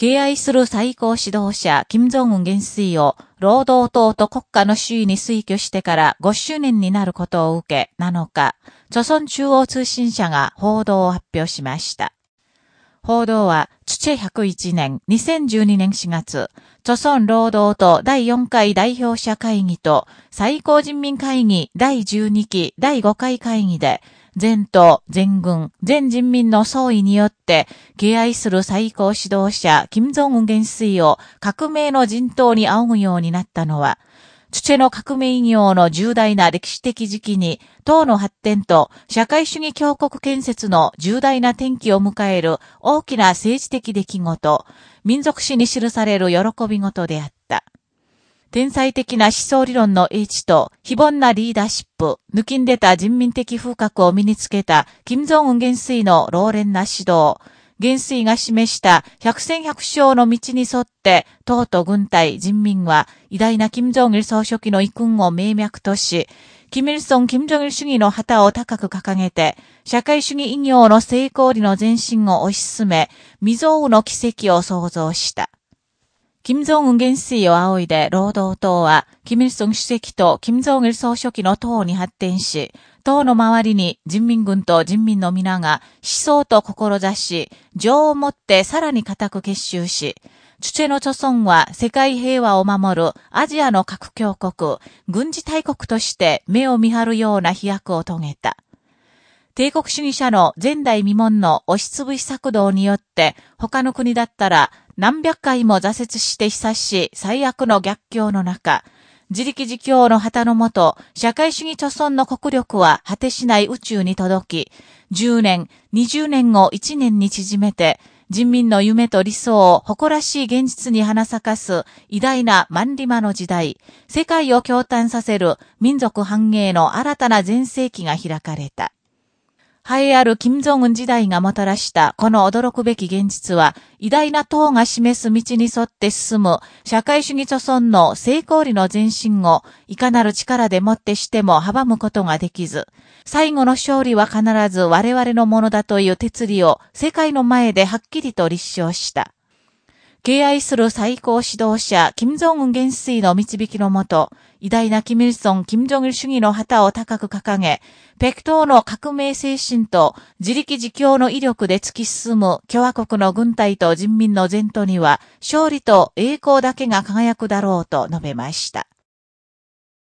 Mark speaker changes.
Speaker 1: 敬愛する最高指導者、金正恩元帥を、労働党と国家の首位に推挙してから5周年になることを受け、7日、朝鮮中央通信社が報道を発表しました。報道は、土101年、2012年4月、朝鮮労働党第4回代表者会議と最高人民会議第12期第5回会議で、全党、全軍、全人民の総意によって、敬愛する最高指導者、金正恩元帥を革命の陣頭に仰ぐようになったのは、チチェの革命業の重大な歴史的時期に、党の発展と社会主義強国建設の重大な転機を迎える大きな政治的出来事、民族史に記される喜び事であった。天才的な思想理論の英知と、非凡なリーダーシップ、抜きんでた人民的風格を身につけた、金正恩元帥の老練な指導、元帥が示した百戦百勝の道に沿って、党と軍隊、人民は偉大な金正日総書記の遺訓を明脈とし、キミルソン・キム・ジョギル主義の旗を高く掲げて、社会主義医業の成功裏の前進を推し進め、未曾有の奇跡を創造した。金正恩元帥を仰いで労働党は、キム・イルソン主席と金正日総書記の党に発展し、党の周りに人民軍と人民の皆が思想と志し、情をもってさらに固く結集し、チュチェの著村は世界平和を守るアジアの核強国、軍事大国として目を見張るような飛躍を遂げた。帝国主義者の前代未聞の押しつぶし策動によって、他の国だったら何百回も挫折して久し最悪の逆境の中、自力自強の旗のもと、社会主義著村の国力は果てしない宇宙に届き、10年、20年を1年に縮めて、人民の夢と理想を誇らしい現実に花咲かす偉大な万里馬の時代、世界を驚嘆させる民族繁栄の新たな全盛期が開かれた。栄えある金正恩時代がもたらしたこの驚くべき現実は、偉大な党が示す道に沿って進む社会主義著村の成功裏の前進を、いかなる力でもってしても阻むことができず、最後の勝利は必ず我々のものだという哲理を世界の前ではっきりと立証した。敬愛する最高指導者、金正恩元帥の導きのもと、偉大なキム・イルソン、金正日主義の旗を高く掲げ、北東の革命精神と自力自強の威力で突き進む共和国の軍隊と人民の前途には、勝利と栄光だけが輝くだろうと述べました。